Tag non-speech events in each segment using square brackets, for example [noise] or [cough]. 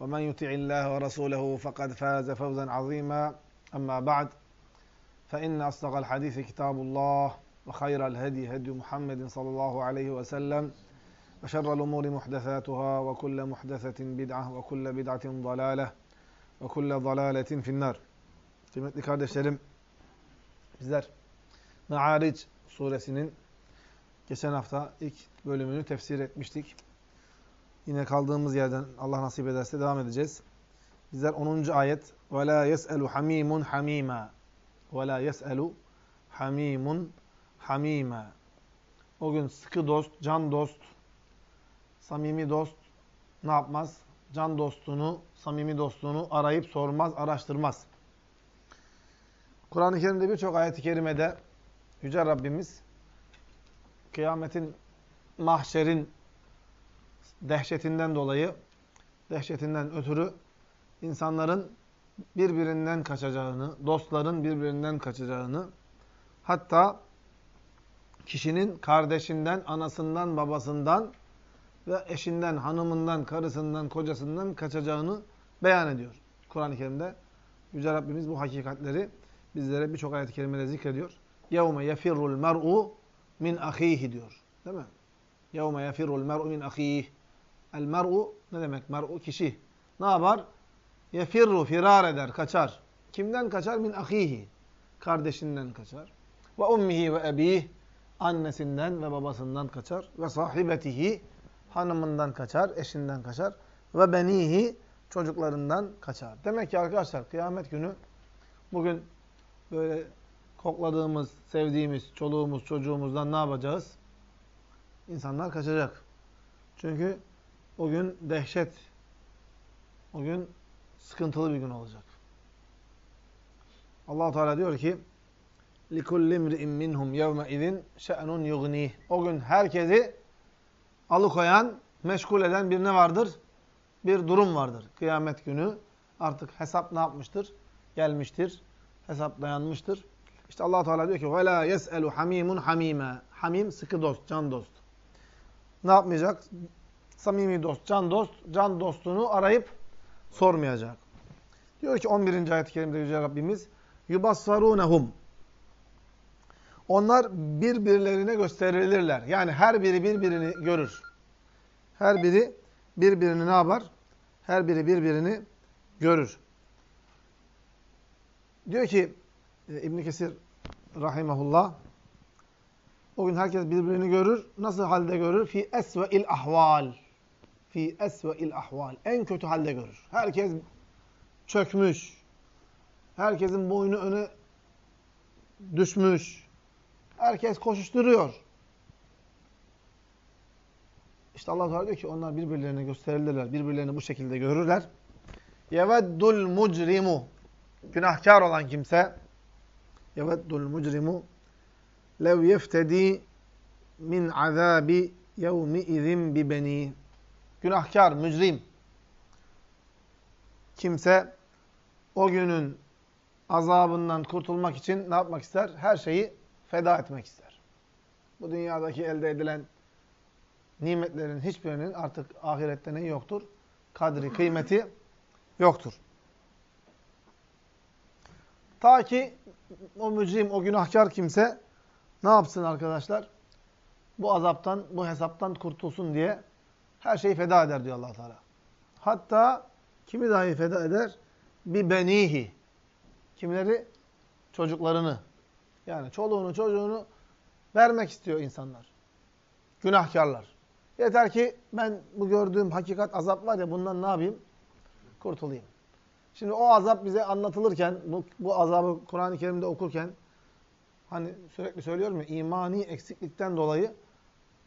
ومن يطع الله ورسوله فقد فاز فوزا عظيما أما بعد فإن أصدق الحديث كتاب الله وخير الهدي هدي محمد صلى الله عليه وسلم وشر الأمور محدثاتها وكل محدثة بدعة وكل بدعة ضلالة وكل ضلالة في النار Kıymetli kardeşlerim, bizler Me'aric suresinin geçen hafta ilk bölümünü tefsir etmiştik. Yine kaldığımız yerden Allah nasip ederse devam edeceğiz. Bizler 10. ayet وَلَا يَسْأَلُ حَم۪يمٌ حَم۪يمًا وَلَا يَسْأَلُ حَم۪يمٌ حَم۪يمًا O gün sıkı dost, can dost, samimi dost ne yapmaz? Can dostunu, samimi dostunu arayıp sormaz, araştırmaz. Kur'an-ı Kerim'de birçok ayet-i kerimede Yüce Rabbimiz kıyametin, mahşerin dehşetinden dolayı, dehşetinden ötürü insanların birbirinden kaçacağını, dostların birbirinden kaçacağını, hatta kişinin kardeşinden, anasından, babasından ve eşinden, hanımından, karısından, kocasından kaçacağını beyan ediyor. Kur'an-ı Kerim'de Yüce Rabbimiz bu hakikatleri bizlere birçok ayet-i kerimede zikrediyor. يَوْمَ يَفِرُّ الْمَرْءُ min ahihi diyor. Değil mi? يَوْمَ يَفِرُّ الْمَرْءُ min ahihi. El mer'u ne demek? Mer'u kişi. Ne yapar? Yefirru firar eder, kaçar. Kimden kaçar? Min ahihi. Kardeşinden kaçar. Ve ummihi ve ebih. Annesinden ve babasından kaçar. Ve sahibetihi. Hanımından kaçar, eşinden kaçar. Ve benihi. Çocuklarından kaçar. Demek ki arkadaşlar kıyamet günü bugün böyle kokladığımız, sevdiğimiz çoluğumuz, çocuğumuzdan ne yapacağız? İnsanlar kaçacak. Çünkü o gün dehşet, o gün sıkıntılı bir gün olacak. allah Teala diyor ki, لِكُلِّ مْرِئٍ مِّنْهُمْ يَوْمَ اِذٍ شَأْنٌ يُغْنِيهِ O gün herkesi alıkoyan, meşgul eden bir ne vardır? Bir durum vardır. Kıyamet günü artık hesap ne yapmıştır? Gelmiştir. Hesap dayanmıştır. İşte allah Teala diyor ki, وَلَا يَسْأَلُ حَم۪يمٌ حَم۪يمًا Hamim sıkı dost, can dost. Ne yapmayacak? Samimi dost, can dost, can dostunu arayıp sormayacak. Diyor ki 11. ayet-i kerimde Yüce Rabbimiz yubassarunhum Onlar birbirlerine gösterilirler. Yani her biri birbirini görür. Her biri birbirini ne yapar? Her biri birbirini görür. Diyor ki İbn Kesir rahimehullah o gün herkes birbirini görür. Nasıl halde görür? Fi esve'il ahval. Fi esve'il ahval. En kötü halde görür. Herkes çökmüş. Herkesin boynu öne düşmüş. Herkes koşuşturuyor. İşte Allah Teala diyor ki onlar birbirlerine gösterirler. Birbirlerini bu şekilde görürler. Yeveddul mucrimu. Günahkar olan kimse yeveddul mucrimu lev yeftedi min azabi yevmi izin bi beni. Günahkar, mücrim. Kimse o günün azabından kurtulmak için ne yapmak ister? Her şeyi feda etmek ister. Bu dünyadaki elde edilen nimetlerin hiçbirinin artık ahirette neyi yoktur? Kadri, kıymeti yoktur. Ta ki o mücrim, o günahkar kimse ne yapsın arkadaşlar? Bu azaptan, bu hesaptan kurtulsun diye her şeyi feda eder diyor allah Teala. Hatta kimi dahi feda eder? Bir benihi. Kimleri? Çocuklarını. Yani çoluğunu çocuğunu vermek istiyor insanlar. Günahkarlar. Yeter ki ben bu gördüğüm hakikat azap var ya bundan ne yapayım? Kurtulayım. Şimdi o azap bize anlatılırken, bu, bu azabı Kur'an-ı Kerim'de okurken, hani sürekli söylüyorum ya, imani eksiklikten dolayı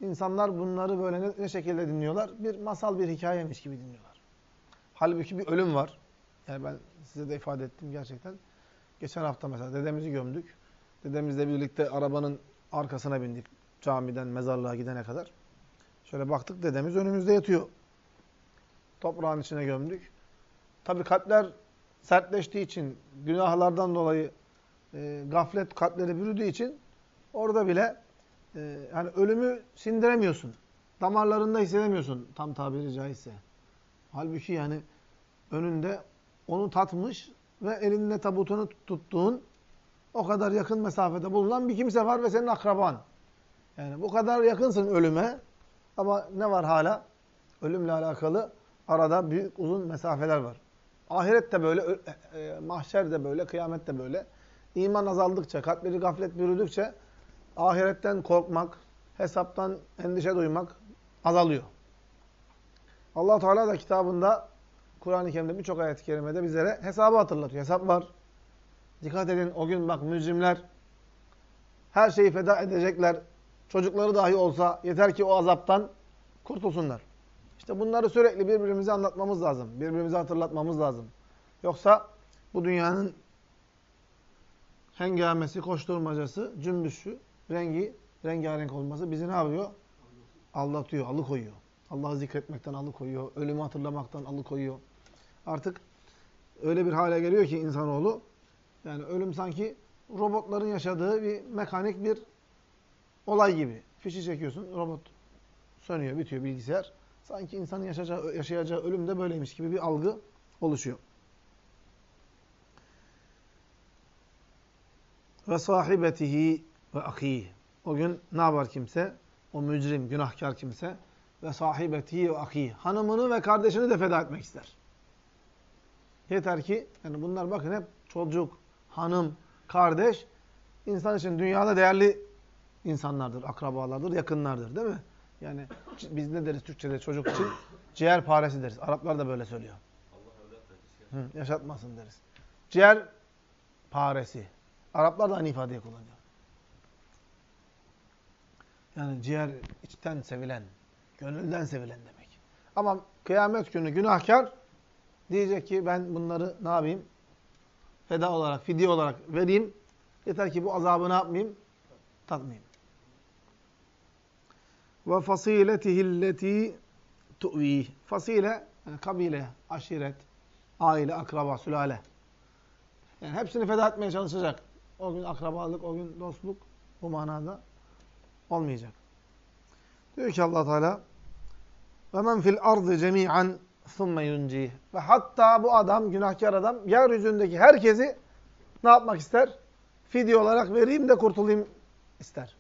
insanlar bunları böyle ne, ne şekilde dinliyorlar? Bir masal, bir hikayemiş gibi dinliyorlar. Halbuki bir ölüm var. Yani ben size de ifade ettim gerçekten. Geçen hafta mesela dedemizi gömdük. Dedemizle birlikte arabanın arkasına bindik. Camiden mezarlığa gidene kadar. Şöyle baktık dedemiz önümüzde yatıyor. Toprağın içine gömdük. Tabi kalpler sertleştiği için, günahlardan dolayı e, gaflet kalpleri bürüdüğü için orada bile e, yani ölümü sindiremiyorsun. Damarlarında hissedemiyorsun tam tabiri caizse. Halbuki yani önünde onu tatmış ve elinde tabutunu tuttuğun o kadar yakın mesafede bulunan bir kimse var ve senin akraban. Yani bu kadar yakınsın ölüme ama ne var hala? Ölümle alakalı arada büyük uzun mesafeler var. Ahiret de böyle, e, e, mahşer de böyle, kıyamet de böyle. İman azaldıkça, kalpleri gaflet bürüdükçe ahiretten korkmak, hesaptan endişe duymak azalıyor. allah Teala da kitabında Kur'an-ı Kerim'de birçok ayet-i kerimede bizlere hesabı hatırlatıyor. Hesap var. Dikkat edin o gün bak mücrimler her şeyi feda edecekler. Çocukları dahi olsa yeter ki o azaptan kurtulsunlar. İşte bunları sürekli birbirimize anlatmamız lazım. Birbirimize hatırlatmamız lazım. Yoksa bu dünyanın hengamesi, koşturmacası, cümbüşü, rengi, rengarenk olması bizi ne yapıyor? Aldatıyor, alıkoyuyor. Allah'ı zikretmekten alıkoyuyor, ölümü hatırlamaktan alıkoyuyor. Artık öyle bir hale geliyor ki insanoğlu, yani ölüm sanki robotların yaşadığı bir mekanik bir olay gibi. Fişi çekiyorsun, robot sönüyor, bitiyor bilgisayar. Sanki insanın yaşayacağı, yaşayacağı ölüm de böyleymiş gibi bir algı oluşuyor. Ve sahibetihi ve ahihi. O gün ne yapar kimse? O mücrim, günahkar kimse. Ve sahibetihi ve ahihi. Hanımını ve kardeşini de feda etmek ister. Yeter ki, yani bunlar bakın hep çocuk, hanım, kardeş, insan için dünyada değerli insanlardır, akrabalardır, yakınlardır değil mi? Yani biz ne deriz Türkçe'de çocuk için? [coughs] Ciğer paresi deriz. Araplar da böyle söylüyor. Hı, yaşatmasın deriz. Ciğer paresi. Araplar da aynı ifadeyi kullanıyor. Yani ciğer içten sevilen, gönülden sevilen demek. Ama kıyamet günü günahkar diyecek ki ben bunları ne yapayım? Feda olarak, fidye olarak vereyim. Yeter ki bu azabı ne yapmayayım? Tatmayayım ve fasiletihi tu'vi. Fasile, yani kabile, aşiret, aile, akraba, sülale. Yani hepsini feda etmeye çalışacak. O gün akrabalık, o gün dostluk bu manada olmayacak. Diyor ki Allah Teala ve men fil ardı cemi'an thumme yuncih. Ve hatta bu adam, günahkar adam yeryüzündeki herkesi ne yapmak ister? Fidye olarak vereyim de kurtulayım ister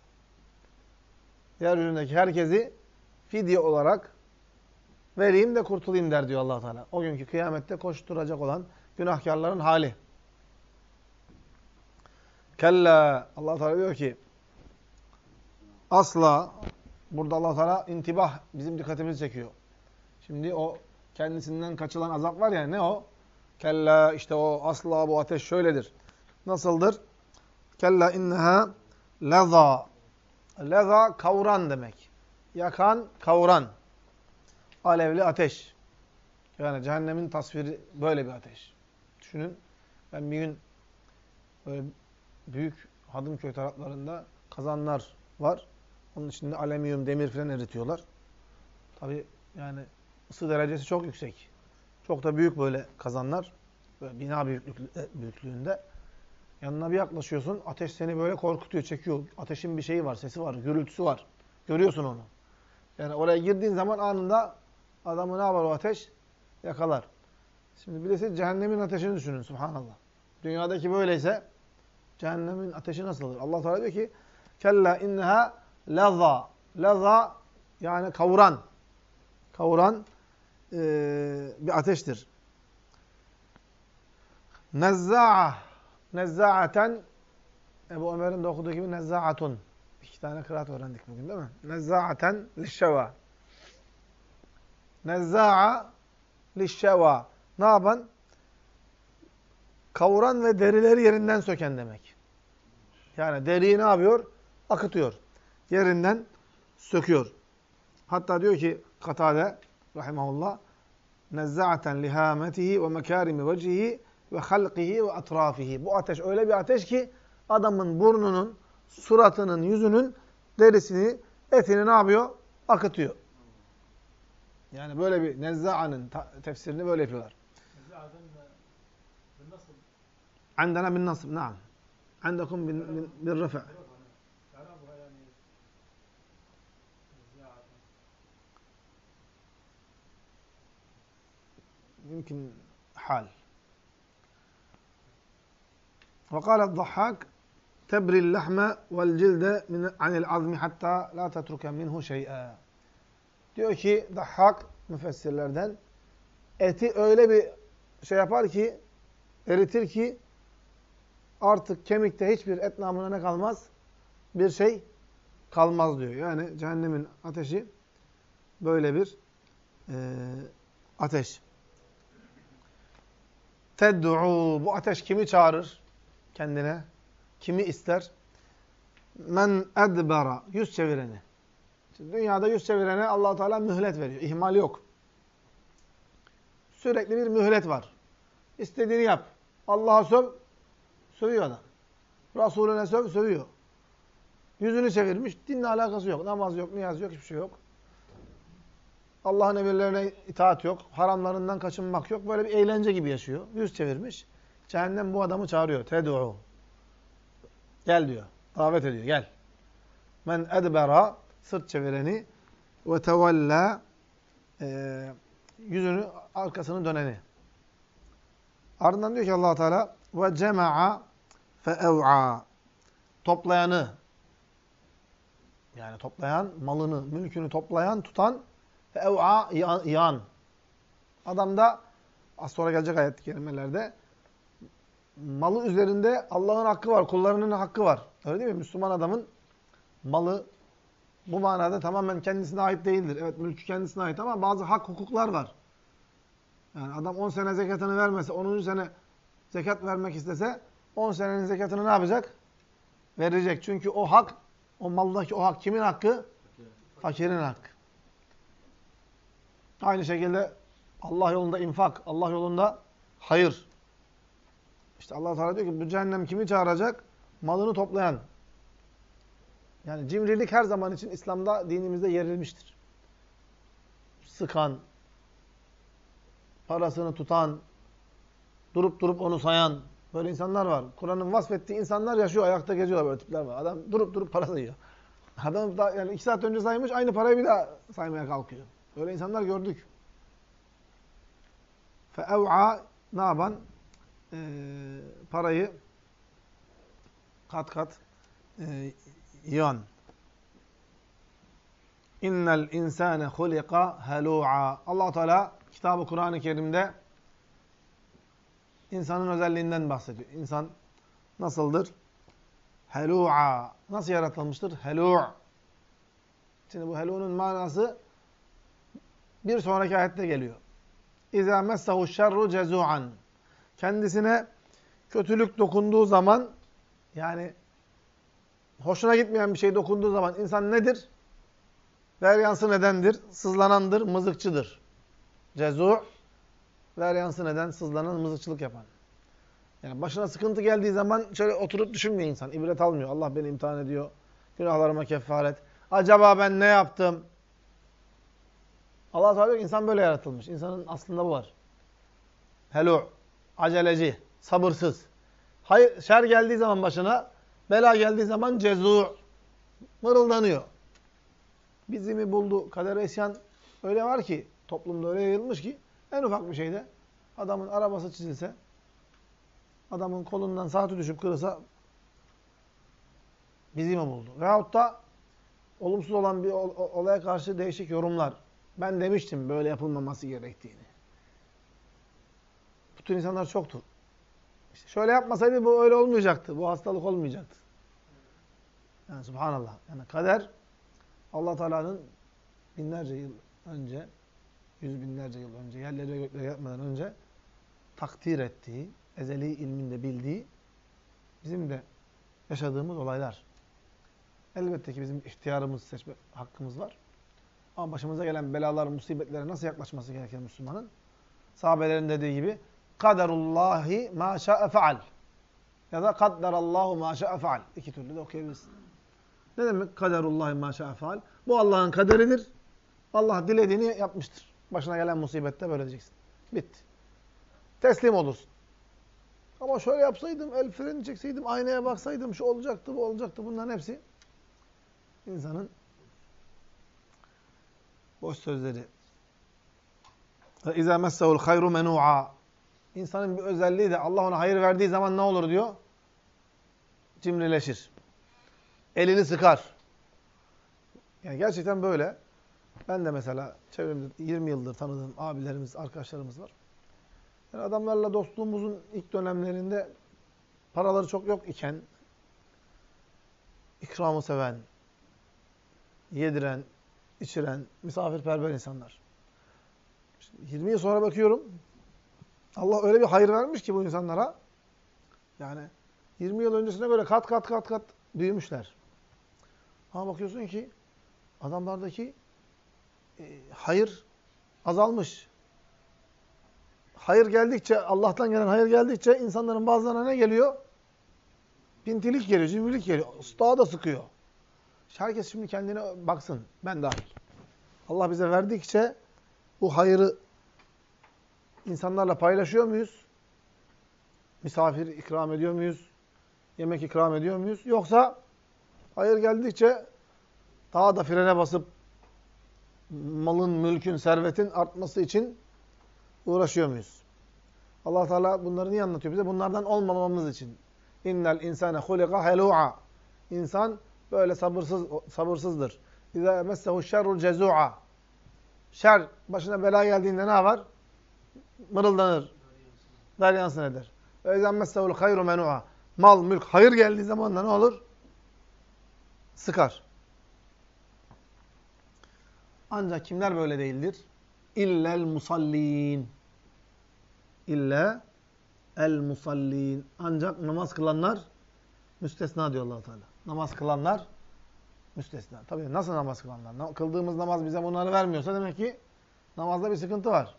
yeryüzündeki herkesi fidye olarak vereyim de kurtulayım der diyor allah Teala. O günkü kıyamette koşturacak olan günahkarların hali. Kella allah Teala diyor ki asla burada allah Teala intibah bizim dikkatimizi çekiyor. Şimdi o kendisinden kaçılan azap var ya ne o? Kella işte o asla bu ateş şöyledir. Nasıldır? Kella inneha leza Leza kavuran demek. Yakan, kavuran. Alevli ateş. Yani cehennemin tasviri böyle bir ateş. Düşünün. Ben bir gün böyle büyük Hadımköy taraflarında kazanlar var. Onun içinde alüminyum, demir falan eritiyorlar. Tabi yani ısı derecesi çok yüksek. Çok da büyük böyle kazanlar. Böyle bina büyüklüğünde. Yanına bir yaklaşıyorsun, ateş seni böyle korkutuyor, çekiyor. Ateşin bir şeyi var, sesi var, gürültüsü var. Görüyorsun onu. Yani oraya girdiğin zaman anında adamı ne yapar o ateş? Yakalar. Şimdi bir de siz cehennemin ateşini düşünün, subhanallah. Dünyadaki böyleyse cehennemin ateşi nasıl olur? Allah Teala diyor ki, kella inneha laza. Laza yani kavuran. Kavuran e, bir ateştir. Nezza'ah Nezza'aten Ebu Ömer'in de okuduğu gibi nezza'atun. İki tane kıraat öğrendik bugün değil mi? Nezza'aten lişşeva. Nezza'a lişşeva. Ne yapan? Kavuran ve derileri yerinden söken demek. Yani deriyi ne yapıyor? Akıtıyor yerinden söküyor. Hatta diyor ki Katade rahimahullah nezza'aten lihametihi ve mekarimi vecihi ve halkihi ve atrafihi. Bu ateş öyle bir ateş ki adamın burnunun, suratının, yüzünün derisini, etini ne yapıyor? Akıtıyor. Yani böyle bir nezza'anın tefsirini böyle yapıyorlar. Nezza'dan bin nasıl? Andana bin nasıl, naam. Andakum bin, bin, bin refa'. يمكن حال وقال الضحاك تبري اللحم والجلد من عن العظم hatta la tetruke minhu şey'a. Diyor ki Dahhak müfessirlerden eti öyle bir şey yapar ki eritir ki artık kemikte hiçbir et namına ne kalmaz? Bir şey kalmaz diyor. Yani cehennemin ateşi böyle bir e, ateş. Ted'u. Bu ateş kimi çağırır kendine? Kimi ister? Men edbera. Yüz çevireni. Şimdi dünyada yüz çevirene allah Teala mühlet veriyor. İhmal yok. Sürekli bir mühlet var. İstediğini yap. Allah'a söv, sövüyor adam. Resulüne söv, sövüyor. Yüzünü çevirmiş, dinle alakası yok. Namaz yok, niyaz yok, hiçbir şey yok. Allah'ın emirlerine itaat yok. Haramlarından kaçınmak yok. Böyle bir eğlence gibi yaşıyor. Yüz çevirmiş. Cehennem bu adamı çağırıyor. Ted'u. Gel diyor. Davet ediyor. Gel. Men edbera sırt çevireni ve tevella e, yüzünü arkasını döneni. Ardından diyor ki allah Teala ve cema'a feev'a toplayanı yani toplayan, malını, mülkünü toplayan, tutan feev'a yan. Adam da az sonra gelecek ayet-i kerimelerde malı üzerinde Allah'ın hakkı var, kullarının hakkı var. Öyle değil mi? Müslüman adamın malı bu manada tamamen kendisine ait değildir. Evet mülkü kendisine ait ama bazı hak hukuklar var. Yani adam 10 sene zekatını vermese, 10. sene zekat vermek istese 10 senenin zekatını ne yapacak? Verecek. Çünkü o hak, o maldaki o hak kimin hakkı? Fakirin hakkı. Aynı şekilde Allah yolunda infak, Allah yolunda hayır. İşte Allah Teala diyor ki bu cehennem kimi çağıracak? Malını toplayan. Yani cimrilik her zaman için İslam'da dinimizde yerilmiştir. Sıkan, parasını tutan, durup durup onu sayan böyle insanlar var. Kur'an'ın vasfettiği insanlar yaşıyor, ayakta geziyorlar böyle tipler var. Adam durup durup para sayıyor. Adam da yani iki saat önce saymış, aynı parayı bir daha saymaya kalkıyor. Böyle insanlar gördük. Feev'a ne yapan? Ee, parayı kat kat e, yiyen. İnnel insane hulika helu'a. Allah Teala kitabı Kur'an-ı Kerim'de insanın özelliğinden bahsediyor. İnsan nasıldır? Helu'a. Nasıl yaratılmıştır? Helu'. Şimdi bu helu'nun manası bir sonraki ayette geliyor. İzâ messehu şerru cezu'an. Kendisine kötülük dokunduğu zaman yani hoşuna gitmeyen bir şey dokunduğu zaman insan nedir? Veryansı nedendir? Sızlanandır, mızıkçıdır. Cezu veryansı neden? Sızlanan, mızıkçılık yapan. Yani başına sıkıntı geldiği zaman şöyle oturup düşünmüyor insan. İbret almıyor. Allah beni imtihan ediyor. Günahlarıma kefaret. Acaba ben ne yaptım? Allah Teala diyor ki insan böyle yaratılmış. İnsanın aslında bu var. Helu, aceleci, sabırsız. Hayır, şer geldiği zaman başına, bela geldiği zaman cezu, mırıldanıyor. Bizi mi buldu? Kader isyan öyle var ki, toplumda öyle yayılmış ki, en ufak bir şeyde adamın arabası çizilse, adamın kolundan saati düşüp kırılsa, bizi mi buldu? Veyahut da olumsuz olan bir olaya karşı değişik yorumlar. Ben demiştim böyle yapılmaması gerektiğini. Bu tür insanlar çoktur. İşte şöyle yapmasaydı bu öyle olmayacaktı. Bu hastalık olmayacaktı. Yani subhanallah. Yani kader Allah Teala'nın binlerce yıl önce, yüz binlerce yıl önce, yerleri ve gökleri yapmadan önce takdir ettiği, ezeli ilminde bildiği, bizim de yaşadığımız olaylar. Elbette ki bizim ihtiyarımız, seçme hakkımız var. Ama başımıza gelen belalar, musibetlere nasıl yaklaşması gerekir Müslümanın? Sahabelerin dediği gibi kaderullahi ma şa'e feal ya da kadderallahu ma şa'e feal. İki türlü de okuyabilirsin. Ne demek kaderullahi ma şa'e feal? Bu Allah'ın kaderidir. Allah dilediğini yapmıştır. Başına gelen musibette böyle diyeceksin. Bitti. Teslim olursun. Ama şöyle yapsaydım, el freni çekseydim, aynaya baksaydım, şu olacaktı, bu olacaktı. Bunların hepsi insanın boş sözleri. İza messehul hayru menu'a. İnsanın bir özelliği de Allah ona hayır verdiği zaman ne olur diyor? Cimrileşir. Elini sıkar. Yani gerçekten böyle. Ben de mesela çevremde 20 yıldır tanıdığım abilerimiz, arkadaşlarımız var. Yani adamlarla dostluğumuzun ilk dönemlerinde paraları çok yok iken ikramı seven, yediren, içiren, misafirperver insanlar. İşte 20 yıl sonra bakıyorum Allah öyle bir hayır vermiş ki bu insanlara. Yani 20 yıl öncesine göre kat kat kat kat büyümüşler. Ama bakıyorsun ki adamlardaki e, hayır azalmış. Hayır geldikçe, Allah'tan gelen hayır geldikçe insanların bazılarına ne geliyor? Pintilik geliyor, cimrilik geliyor. Daha da sıkıyor. Herkes şimdi kendine baksın. Ben dahil. Allah bize verdikçe bu hayırı insanlarla paylaşıyor muyuz? Misafir ikram ediyor muyuz? Yemek ikram ediyor muyuz? Yoksa hayır geldikçe daha da frene basıp malın, mülkün, servetin artması için uğraşıyor muyuz? Allah Teala bunları niye anlatıyor bize? Bunlardan olmamamız için. İnnel insane hulika helu'a. İnsan böyle sabırsız sabırsızdır. İza messehu şerrul cezu'a. Şer başına bela geldiğinde ne var? Mırıldanır. Daryansın eder. Ve izâ messehul hayru menu'a. Mal, mülk, hayır geldiği zaman da ne olur? Sıkar. Ancak kimler böyle değildir? İllel musallin. İlle el musallin. Ancak namaz kılanlar müstesna diyor allah Teala. Namaz kılanlar müstesna. Tabii nasıl namaz kılanlar? Kıldığımız namaz bize bunları vermiyorsa demek ki namazda bir sıkıntı var.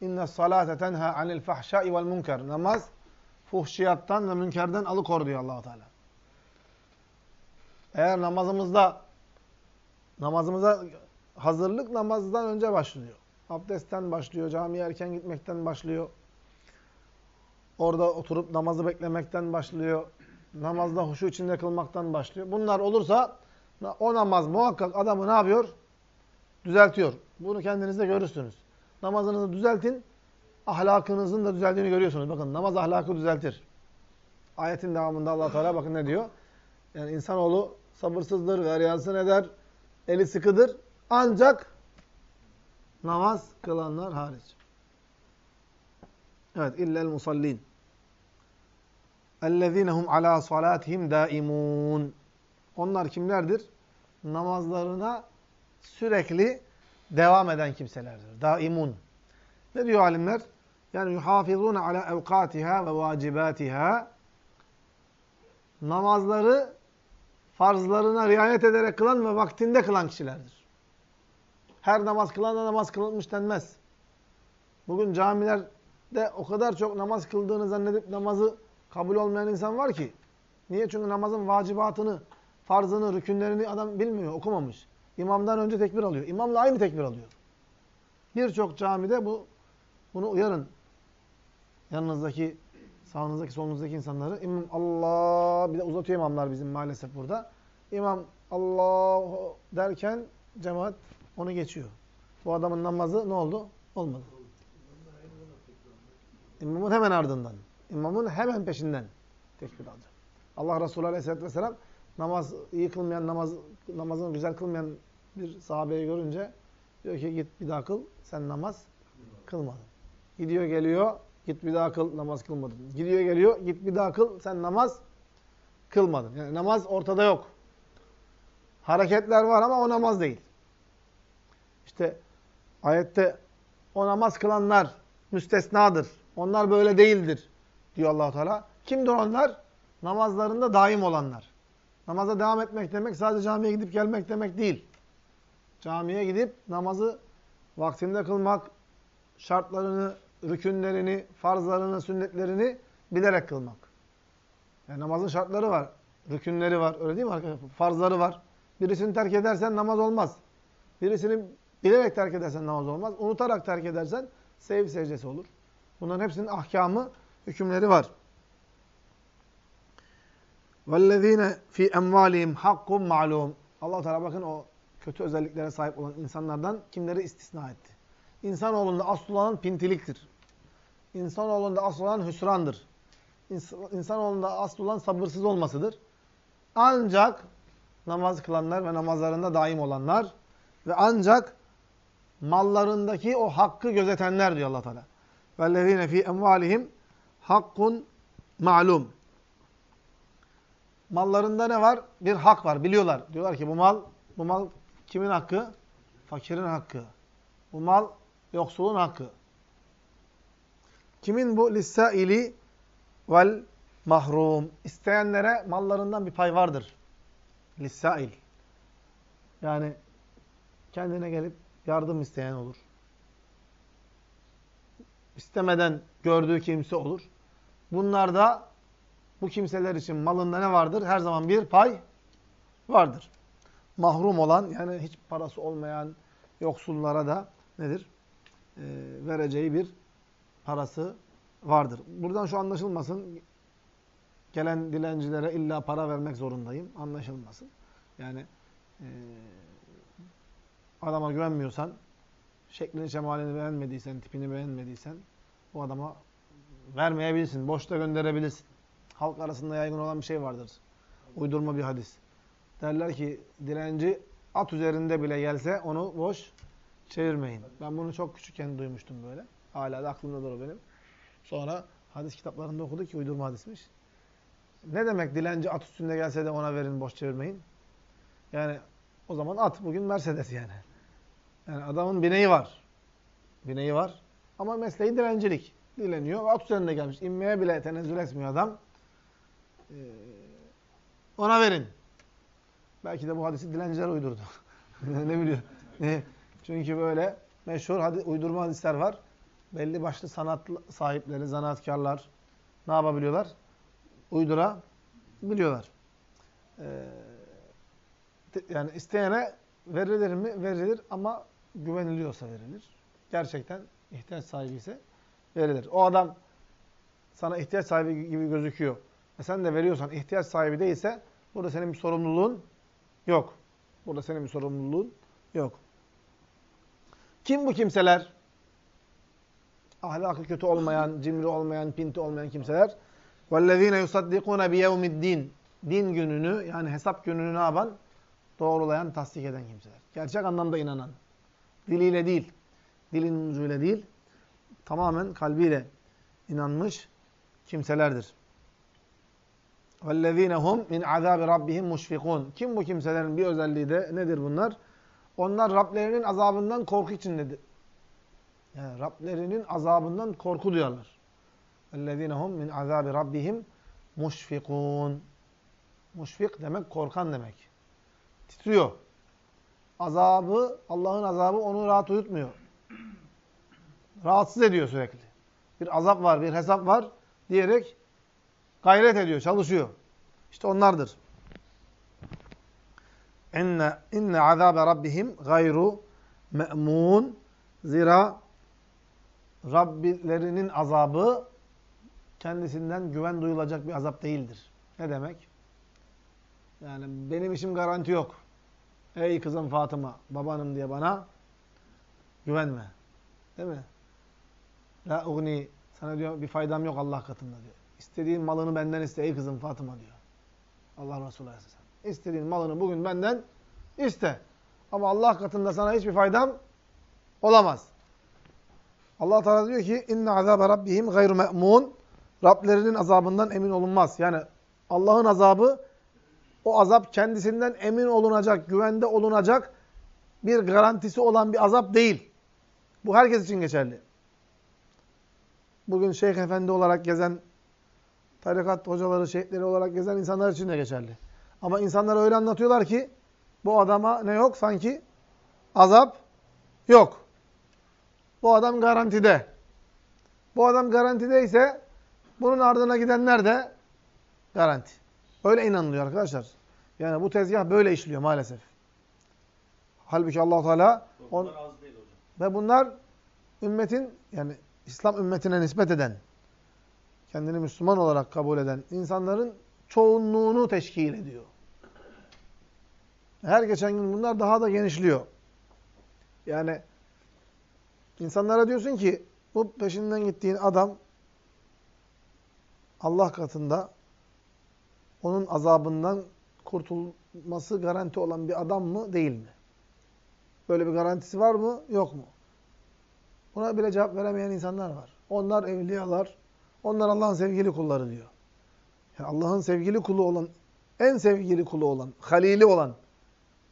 İnne salate tenha anil fahşai vel münker. Namaz fuhşiyattan ve münkerden alıkor diyor allah Teala. Eğer namazımızda namazımıza hazırlık namazdan önce başlıyor. Abdestten başlıyor, camiye erken gitmekten başlıyor. Orada oturup namazı beklemekten başlıyor. Namazda huşu içinde kılmaktan başlıyor. Bunlar olursa o namaz muhakkak adamı ne yapıyor? Düzeltiyor. Bunu kendinizde görürsünüz. Namazınızı düzeltin. Ahlakınızın da düzeldiğini görüyorsunuz. Bakın namaz ahlakı düzeltir. Ayetin devamında allah Teala bakın ne diyor? Yani insanoğlu sabırsızdır, veryansın eder, eli sıkıdır. Ancak namaz kılanlar hariç. Evet, illel musallin ellezinehum ala salatihim daimun. Onlar kimlerdir? Namazlarına sürekli devam eden kimselerdir. Daimun. Ne diyor alimler? Yani yuhafizune ala evkatiha ve vacibatiha. Namazları farzlarına riayet ederek kılan ve vaktinde kılan kişilerdir. Her namaz kılana namaz kılınmış denmez. Bugün camilerde o kadar çok namaz kıldığını zannedip namazı kabul olmayan insan var ki. Niye? Çünkü namazın vacibatını, farzını, rükünlerini adam bilmiyor, okumamış. İmamdan önce tekbir alıyor. İmamla aynı tekbir alıyor. Birçok camide bu bunu uyarın. Yanınızdaki, sağınızdaki, solunuzdaki insanları. İmam Allah, bir de uzatıyor imamlar bizim maalesef burada. İmam Allah derken cemaat onu geçiyor. Bu adamın namazı ne oldu? Olmadı. İmamın hemen ardından. İmamın hemen peşinden tekbir alacak. Allah Resulü Aleyhisselatü Vesselam namaz iyi kılmayan, namaz, namazını güzel kılmayan bir sahabeyi görünce diyor ki git bir daha kıl. Sen namaz kılmadın. Gidiyor geliyor. Git bir daha kıl, namaz kılmadın. Gidiyor geliyor, git bir daha kıl, sen namaz kılmadın. Yani namaz ortada yok. Hareketler var ama o namaz değil. İşte ayette o namaz kılanlar müstesnadır. Onlar böyle değildir diyor allah Teala. Kimdir onlar? Namazlarında daim olanlar. Namaza devam etmek demek sadece camiye gidip gelmek demek değil. Camiye gidip namazı vaktinde kılmak, şartlarını, rükünlerini, farzlarını, sünnetlerini bilerek kılmak. Yani namazın şartları var, rükünleri var. Öyle değil mi arkadaşlar? Farzları var. Birisini terk edersen namaz olmaz. Birisini bilerek terk edersen namaz olmaz. Unutarak terk edersen sev secdesi olur. Bunların hepsinin ahkamı, hükümleri var. وَالَّذ۪ينَ ف۪ي اَمْوَالِهِمْ حَقٌّ مَعْلُومٌ allah Teala bakın o kötü özelliklere sahip olan insanlardan kimleri istisna etti. İnsanoğlunda asıl olan pintiliktir. İnsanoğlunda asıl olan hüsrandır. İnsanoğlunda asıl olan sabırsız olmasıdır. Ancak namaz kılanlar ve namazlarında daim olanlar ve ancak mallarındaki o hakkı gözetenler diyor Allah Teala. Vellezine fi emvalihim hakkun ma'lum. Mallarında ne var? Bir hak var. Biliyorlar. Diyorlar ki bu mal bu mal kimin hakkı? Fakirin hakkı. Bu mal yoksulun hakkı. Kimin bu? Lissaili vel mahrum. İsteyenlere mallarından bir pay vardır. Lissail. Yani kendine gelip yardım isteyen olur. İstemeden gördüğü kimse olur. Bunlarda bu kimseler için malında ne vardır? Her zaman bir pay vardır. Mahrum olan yani hiç parası olmayan yoksullara da nedir? Ee, vereceği bir parası vardır. Buradan şu anlaşılmasın. Gelen dilencilere illa para vermek zorundayım. Anlaşılmasın. Yani e, adama güvenmiyorsan, şeklini şemalini beğenmediysen, tipini beğenmediysen o adama vermeyebilirsin. Boşta gönderebilirsin. Halk arasında yaygın olan bir şey vardır. Uydurma bir hadis. Derler ki dilenci at üzerinde bile gelse onu boş çevirmeyin. Ben bunu çok küçükken duymuştum böyle. Hala da aklımdadır o benim. Sonra hadis kitaplarında okuduk ki uydurma hadismiş. Ne demek dilenci at üstünde gelse de ona verin boş çevirmeyin? Yani o zaman at bugün Mercedes yani. Yani adamın bineği var. Bineği var. Ama mesleği dilencilik. Dileniyor. At üzerinde gelmiş. İnmeye bile tenezzül etmiyor adam. Ee, ona verin. Belki de bu hadisi dilenciler uydurdu. [laughs] ne biliyor? Çünkü böyle meşhur hadi, uydurma hadisler var. Belli başlı sanat sahipleri, zanaatkarlar ne yapabiliyorlar? Uydura biliyorlar. Ee, yani isteyene verilir mi? Verilir ama güveniliyorsa verilir. Gerçekten ihtiyaç sahibi ise verilir. O adam sana ihtiyaç sahibi gibi gözüküyor. E sen de veriyorsan ihtiyaç sahibi değilse burada senin bir sorumluluğun yok. Burada senin bir sorumluluğun yok. Kim bu kimseler? Ahlakı kötü olmayan, cimri olmayan, pinti olmayan kimseler. وَالَّذ۪ينَ يُصَدِّقُونَ بِيَوْمِ الدِّينِ Din gününü yani hesap gününü ne yapan? Doğrulayan, tasdik eden kimseler. Gerçek anlamda inanan. Diliyle değil, dilin ucuyla değil, tamamen kalbiyle inanmış kimselerdir. وَالَّذ۪ينَ هُمْ مِنْ عَذَابِ رَبِّهِمْ مُشْفِقُونَ Kim bu kimselerin bir özelliği de nedir bunlar? Onlar Rablerinin azabından korku içindedir. Yani Rablerinin azabından korku duyarlar. اَلَّذ۪ينَ هُمْ مِنْ عَذَابِ رَبِّهِمْ مُشْفِقُونَ Muşfik demek korkan demek. Titriyor. Azabı, Allah'ın azabı onu rahat uyutmuyor. Rahatsız ediyor sürekli. Bir azap var, bir hesap var diyerek gayret ediyor, çalışıyor. İşte onlardır. İnne inne azabe rabbihim gayru me'mun zira Rabbilerinin azabı kendisinden güven duyulacak bir azap değildir. Ne demek? Yani benim işim garanti yok. Ey kızım Fatıma, babanım diye bana güvenme. Değil mi? La ugni, sana diyor bir faydam yok Allah katında diyor. İstediğin malını benden iste ey kızım Fatıma diyor. Allah Resulü Aleyhisselam. İstediğin malını bugün benden iste. Ama Allah katında sana hiçbir faydam olamaz. Allah Teala diyor ki inne azabe rabbihim gayru me'mun. Rablerinin azabından emin olunmaz. Yani Allah'ın azabı o azap kendisinden emin olunacak, güvende olunacak bir garantisi olan bir azap değil. Bu herkes için geçerli. Bugün şeyh efendi olarak gezen, tarikat hocaları, şeyhleri olarak gezen insanlar için de geçerli. Ama insanlara öyle anlatıyorlar ki bu adama ne yok? Sanki azap yok. Bu adam garantide. Bu adam garantideyse bunun ardına gidenler de garanti. Öyle inanılıyor arkadaşlar. Yani bu tezgah böyle işliyor maalesef. Halbuki allah Teala on, ve bunlar ümmetin yani İslam ümmetine nispet eden, kendini Müslüman olarak kabul eden insanların çoğunluğunu teşkil ediyor. Her geçen gün bunlar daha da genişliyor. Yani insanlara diyorsun ki bu peşinden gittiğin adam Allah katında onun azabından kurtulması garanti olan bir adam mı değil mi? Böyle bir garantisi var mı yok mu? Buna bile cevap veremeyen insanlar var. Onlar evliyalar, onlar Allah'ın sevgili kulları diyor. Yani Allah'ın sevgili kulu olan, en sevgili kulu olan, halili olan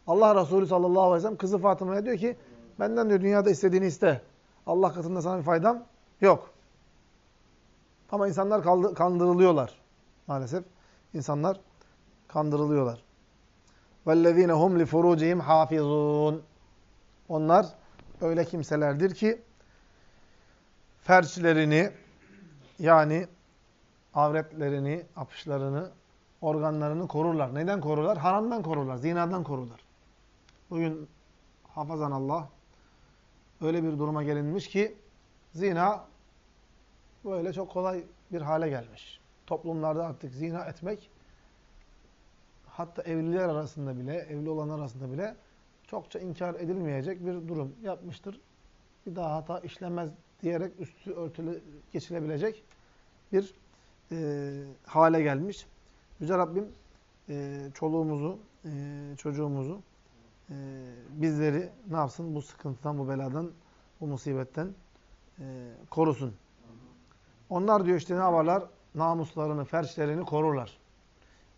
Allah Resulü sallallahu aleyhi ve sellem kızı Fatıma'ya diyor ki benden diyor dünyada istediğini iste. Allah katında sana bir faydam yok. Ama insanlar kandırılıyorlar. Maalesef insanlar kandırılıyorlar. وَالَّذ۪ينَ هُمْ لِفُرُوجِهِمْ حَافِظُونَ Onlar öyle kimselerdir ki ferçlerini yani avretlerini, apışlarını, organlarını korurlar. Neden korurlar? Haramdan korurlar, zinadan korurlar. Bugün hafazan Allah öyle bir duruma gelinmiş ki zina böyle çok kolay bir hale gelmiş. Toplumlarda artık zina etmek hatta evliler arasında bile, evli olanlar arasında bile çokça inkar edilmeyecek bir durum yapmıştır. Bir daha hata işlemez diyerek üstü örtülü geçilebilecek bir e, hale gelmiş. Yüce Rabbim e, çoluğumuzu, e, çocuğumuzu, e, bizleri ne yapsın? Bu sıkıntıdan, bu beladan, bu musibetten e, korusun. Onlar diyor işte ne yaparlar? Namuslarını, ferçlerini korurlar.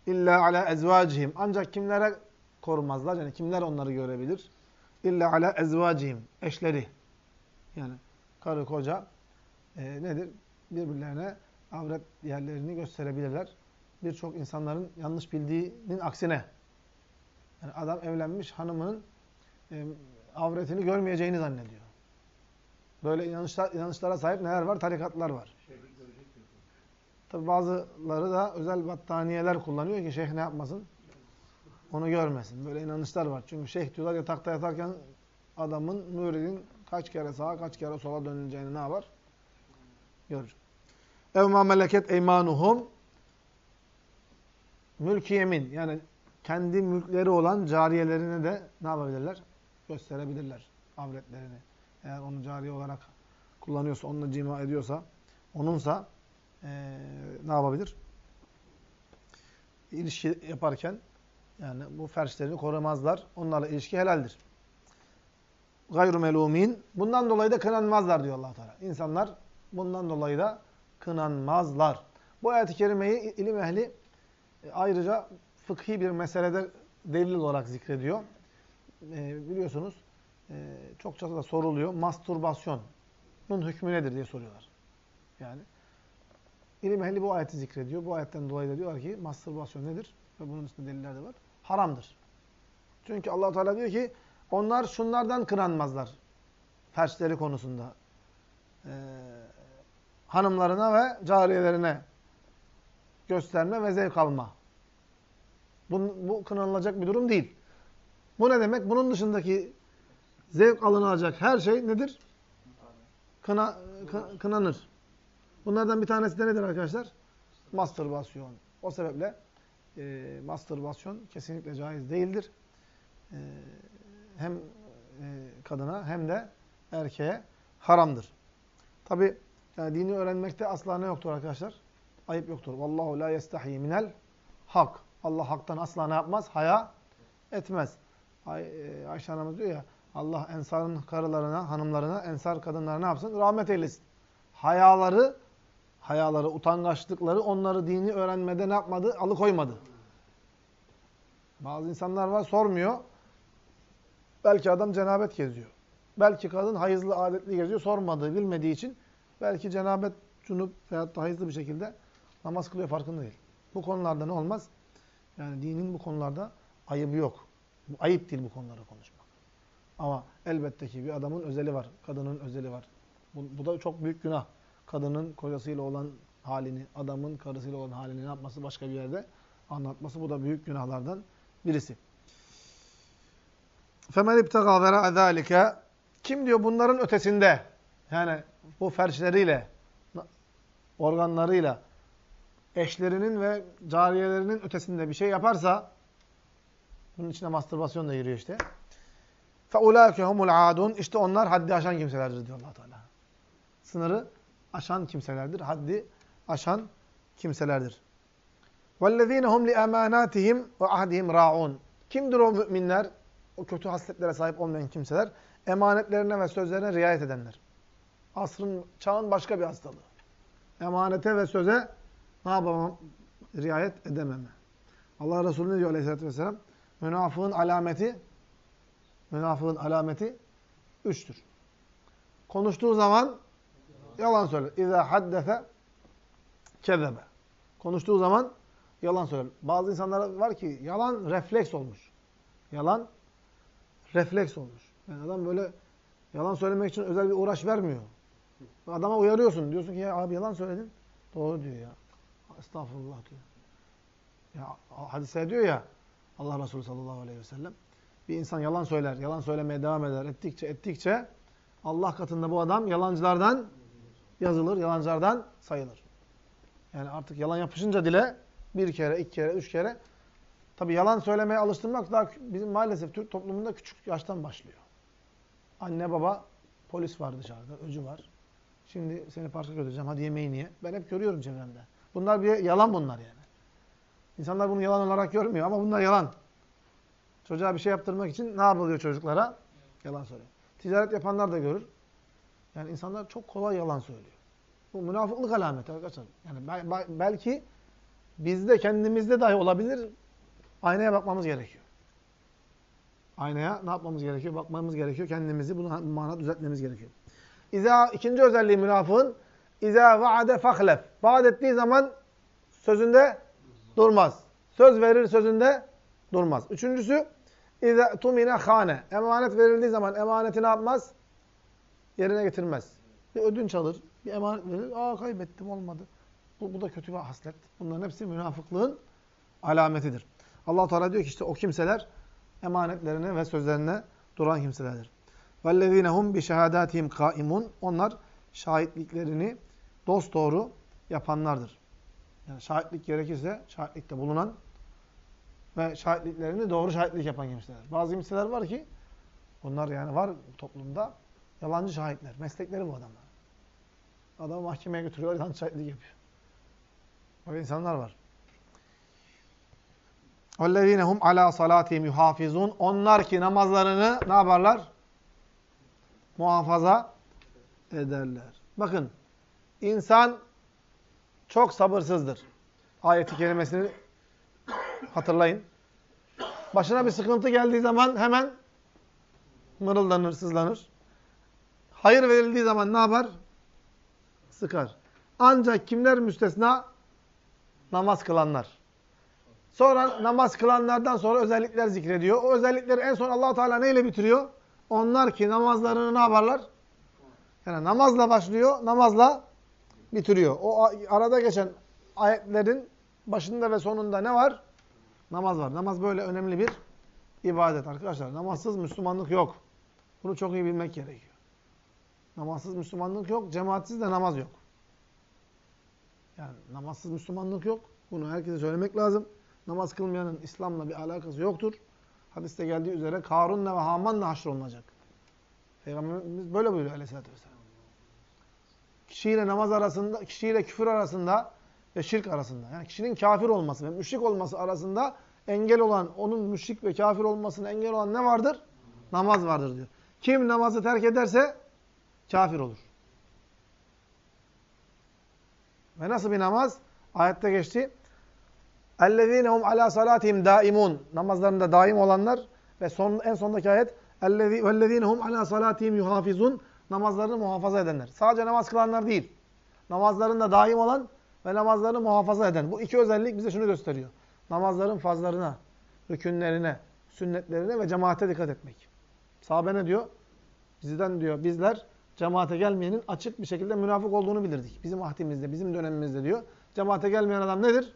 İlla ala ezvacihim. Ancak kimlere korumazlar? Yani kimler onları görebilir? İlla ala ezvacihim. Eşleri. Yani karı koca e, nedir? Birbirlerine avret yerlerini gösterebilirler. Birçok insanların yanlış bildiğinin aksine. Yani adam evlenmiş hanımının e, avretini görmeyeceğini zannediyor. Böyle inanışlar, inanışlara sahip neler var? Tarikatlar var. Tabi bazıları da özel battaniyeler kullanıyor ki şeyh ne yapmasın? Onu görmesin. Böyle inanışlar var. Çünkü şeyh diyorlar yatakta yatarken adamın, müridin kaç kere sağa kaç kere sola dönüleceğini ne yapar? Görür. Ev ma meleket eymanuhum mülki yemin. Yani kendi mülkleri olan cariyelerine de ne yapabilirler? Gösterebilirler avretlerini. Eğer onu cariye olarak kullanıyorsa, onunla cima ediyorsa, onunsa e, ne yapabilir? İlişki yaparken yani bu ferçlerini korumazlar. Onlarla ilişki helaldir. Gayru melumin. Bundan dolayı da kınanmazlar diyor allah Teala. İnsanlar bundan dolayı da kınanmazlar. Bu ayet-i kerimeyi ilim ehli e, ayrıca fıkhi bir meselede delil olarak zikrediyor. E, biliyorsunuz e, çokça da soruluyor. Mastürbasyonun hükmü nedir diye soruyorlar. Yani ilim ehli bu ayeti zikrediyor. Bu ayetten dolayı da diyorlar ki mastürbasyon nedir? Ve bunun üstünde deliller de var. Haramdır. Çünkü allah Teala diyor ki onlar şunlardan kınanmazlar. Ferçleri konusunda. Ee, hanımlarına ve cariyelerine gösterme ve zevk alma. Bu, bu kınanılacak bir durum değil. Bu ne demek? Bunun dışındaki zevk alınacak her şey nedir? Kına, kınanır. Bunlardan bir tanesi de nedir arkadaşlar? Mastürbasyon. O sebeple e, mastürbasyon kesinlikle caiz değildir. E, hem e, kadına hem de erkeğe haramdır. Tabi yani dini öğrenmekte asla ne yoktur arkadaşlar? Ayıp yoktur. Vallahu la yestahi minel hak. Allah haktan asla ne yapmaz? Haya etmez. Ay, e, Ayşe anamız diyor ya Allah ensarın karılarına, hanımlarına, ensar kadınlarına ne yapsın? Rahmet eylesin. Hayaları, hayaları, utangaçlıkları onları dini öğrenmede ne yapmadı? Alıkoymadı. Bazı insanlar var sormuyor. Belki adam cenabet geziyor. Belki kadın hayızlı adetli geziyor. Sormadığı, bilmediği için belki cenabet, cunup veyahut da hayızlı bir şekilde namaz kılıyor farkında değil. Bu konularda ne olmaz? Yani dinin bu konularda ayıbı yok. Ayıp değil bu konuları konuşmak. Ama elbette ki bir adamın özeli var. Kadının özeli var. Bu, bu da çok büyük günah. Kadının kocasıyla olan halini, adamın karısıyla olan halini yapması başka bir yerde anlatması. Bu da büyük günahlardan birisi. فَمَنْ اِبْتَغَى وَرَاءَ ذَٰلِكَ Kim diyor bunların ötesinde, yani bu ferçleriyle, organlarıyla, eşlerinin ve cariyelerinin ötesinde bir şey yaparsa, bunun içine mastürbasyon da giriyor işte. فَاُولَٰئِكَ هُمُ الْعَادُونَ İşte onlar haddi aşan kimselerdir diyor allah Teala. Sınırı aşan kimselerdir, haddi aşan kimselerdir. وَالَّذ۪ينَ هُمْ لِأَمَانَاتِهِمْ وَعَهْدِهِمْ رَاعُونَ Kimdir o müminler? O kötü hasletlere sahip olmayan kimseler. Emanetlerine ve sözlerine riayet edenler. Asrın, çağın başka bir hastalığı. Emanete ve söze ne yapamam? Riayet edememe. Allah Resulü diyor aleyhissalatü vesselam? Münafığın alameti münafığın alameti üçtür. Konuştuğu zaman yalan söyler. İza haddese kezebe. Konuştuğu zaman yalan söyler. Bazı insanlar var ki yalan refleks olmuş. Yalan refleks olmuş. Yani adam böyle yalan söylemek için özel bir uğraş vermiyor. Adama uyarıyorsun. Diyorsun ki ya abi yalan söyledin. Doğru diyor ya. Estağfurullah diyor. Ya hadise diyor ya Allah Resulü sallallahu aleyhi ve sellem. Bir insan yalan söyler, yalan söylemeye devam eder. Ettikçe ettikçe Allah katında bu adam yalancılardan yazılır, yalancılardan sayılır. Yani artık yalan yapışınca dile bir kere, iki kere, üç kere tabi yalan söylemeye alıştırmak daha bizim maalesef Türk toplumunda küçük yaştan başlıyor. Anne baba polis var dışarıda, öcü var. Şimdi seni parka götüreceğim, hadi yemeğini ye. Ben hep görüyorum çevremde. Bunlar bir yalan bunlar yani. İnsanlar bunu yalan olarak görmüyor ama bunlar yalan. Çocuğa bir şey yaptırmak için ne yapılıyor çocuklara? Yalan söylüyor. Ticaret yapanlar da görür. Yani insanlar çok kolay yalan söylüyor. Bu münafıklık alameti arkadaşlar. Yani belki bizde kendimizde dahi olabilir. Aynaya bakmamız gerekiyor. Aynaya ne yapmamız gerekiyor? Bakmamız gerekiyor. Kendimizi bu manada düzeltmemiz gerekiyor. İza ikinci özelliği münafığın İza vaade fahlef. Vaat ettiği zaman sözünde durmaz. Söz verir sözünde durmaz. Üçüncüsü İza tumine hane. Emanet verildiği zaman emaneti ne yapmaz? Yerine getirmez. Bir ödünç alır, bir emanet verir. Aa kaybettim olmadı. Bu, bu da kötü bir haslet. Bunların hepsi münafıklığın alametidir allah Teala diyor ki işte o kimseler emanetlerine ve sözlerine duran kimselerdir. وَالَّذ۪ينَ هُمْ بِشَهَادَاتِهِمْ قَائِمُونَ Onlar şahitliklerini dosdoğru yapanlardır. Yani şahitlik gerekirse şahitlikte bulunan ve şahitliklerini doğru şahitlik yapan kimseler. Bazı kimseler var ki bunlar yani var toplumda yalancı şahitler. Meslekleri bu adamlar. Adamı mahkemeye götürüyor, yalancı şahitlik yapıyor. Böyle insanlar var. وَالَّذ۪ينَ هُمْ عَلَى صَلَاتِهِمْ يُحَافِظُونَ Onlar ki namazlarını ne yaparlar? Muhafaza ederler. Bakın, insan çok sabırsızdır. Ayeti kelimesini hatırlayın. Başına bir sıkıntı geldiği zaman hemen mırıldanır, sızlanır. Hayır verildiği zaman ne yapar? Sıkar. Ancak kimler müstesna? Namaz kılanlar. Sonra namaz kılanlardan sonra özellikler zikrediyor. O özellikleri en son allah Teala neyle bitiriyor? Onlar ki namazlarını ne yaparlar? Yani namazla başlıyor, namazla bitiriyor. O arada geçen ayetlerin başında ve sonunda ne var? Namaz var. Namaz böyle önemli bir ibadet arkadaşlar. Namazsız Müslümanlık yok. Bunu çok iyi bilmek gerekiyor. Namazsız Müslümanlık yok. Cemaatsiz de namaz yok. Yani namazsız Müslümanlık yok. Bunu herkese söylemek lazım. Namaz kılmayanın İslam'la bir alakası yoktur. Hadiste geldiği üzere Karun'la ve Haman'la haşrolunacak. Peygamberimiz böyle buyuruyor aleyhissalatü vesselam. Kişiyle namaz arasında, kişiyle küfür arasında ve şirk arasında. Yani kişinin kafir olması ve müşrik olması arasında engel olan, onun müşrik ve kafir olmasına engel olan ne vardır? Namaz vardır diyor. Kim namazı terk ederse kafir olur. Ve nasıl bir namaz? Ayette geçti. Ellezinehum ala salatihim daimun. Namazlarında daim olanlar ve son en sondaki ayet ellezinehum ala salatihim yuhafizun. Namazlarını muhafaza edenler. Sadece namaz kılanlar değil. Namazlarında daim olan ve namazlarını muhafaza eden. Bu iki özellik bize şunu gösteriyor. Namazların fazlarına, rükünlerine, sünnetlerine ve cemaate dikkat etmek. Sahabe ne diyor? Bizden diyor bizler cemaate gelmeyenin açık bir şekilde münafık olduğunu bilirdik. Bizim ahdimizde, bizim dönemimizde diyor. Cemaate gelmeyen adam nedir?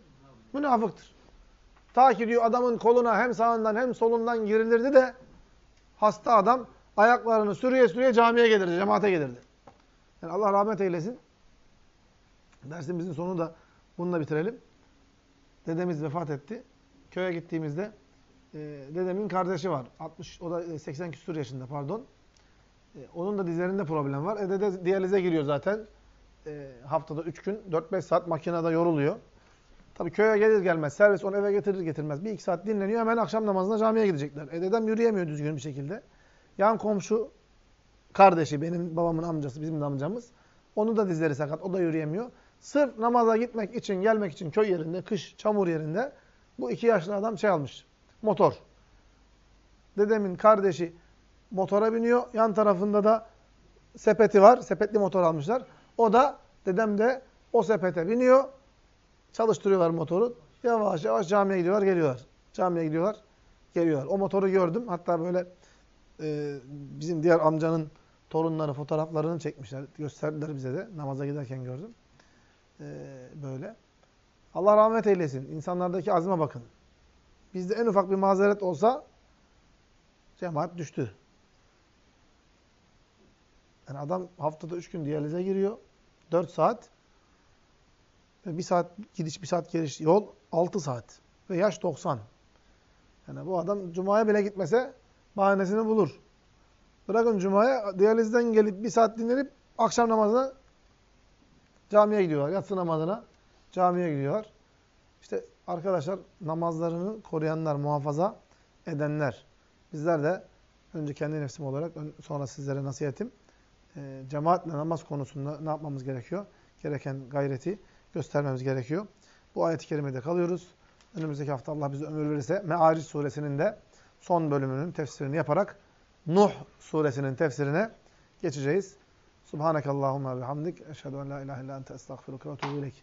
Münafıktır. Ta ki diyor adamın koluna hem sağından hem solundan girilirdi de hasta adam ayaklarını sürüye sürüye camiye gelirdi, cemaate gelirdi. Yani Allah rahmet eylesin. Dersimizin sonu da bununla bitirelim. Dedemiz vefat etti. Köye gittiğimizde e, dedemin kardeşi var. 60 o da 80 küsur yaşında pardon. E, onun da dizlerinde problem var. E dede diyalize giriyor zaten. E, haftada 3 gün 4-5 saat makinede yoruluyor. Tabii köye gelir gelmez servis onu eve getirir getirmez. Bir iki saat dinleniyor hemen akşam namazına camiye gidecekler. E dedem yürüyemiyor düzgün bir şekilde. Yan komşu kardeşi benim babamın amcası bizim de amcamız. Onun da dizleri sakat o da yürüyemiyor. Sırf namaza gitmek için gelmek için köy yerinde kış çamur yerinde bu iki yaşlı adam şey almış. Motor. Dedemin kardeşi motora biniyor. Yan tarafında da sepeti var. Sepetli motor almışlar. O da dedem de o sepete biniyor. Çalıştırıyorlar motoru. Yavaş yavaş camiye gidiyorlar, geliyorlar. Camiye gidiyorlar, geliyorlar. O motoru gördüm. Hatta böyle e, bizim diğer amcanın torunları fotoğraflarını çekmişler. Gösterdiler bize de. Namaza giderken gördüm. E, böyle. Allah rahmet eylesin. İnsanlardaki azme bakın. Bizde en ufak bir mazeret olsa cemaat düştü. Yani adam haftada üç gün diyalize giriyor. Dört saat. Ve bir saat gidiş, bir saat geliş yol altı saat. Ve yaş 90. Yani bu adam Cuma'ya bile gitmese bahanesini bulur. Bırakın Cuma'ya diyalizden gelip bir saat dinlenip akşam namazına camiye gidiyorlar. Yatsı namazına camiye gidiyorlar. İşte arkadaşlar namazlarını koruyanlar, muhafaza edenler. Bizler de önce kendi nefsim olarak sonra sizlere nasihatim e, cemaatle namaz konusunda ne yapmamız gerekiyor? Gereken gayreti göstermemiz gerekiyor. Bu ayet-i kerimede kalıyoruz. Önümüzdeki hafta Allah bize ömür verirse Me'aric suresinin de son bölümünün tefsirini yaparak Nuh suresinin tefsirine geçeceğiz. Subhanakallahumma ve hamdik. Eşhedü en la ilahe illa ente estağfiruke ve etûbü.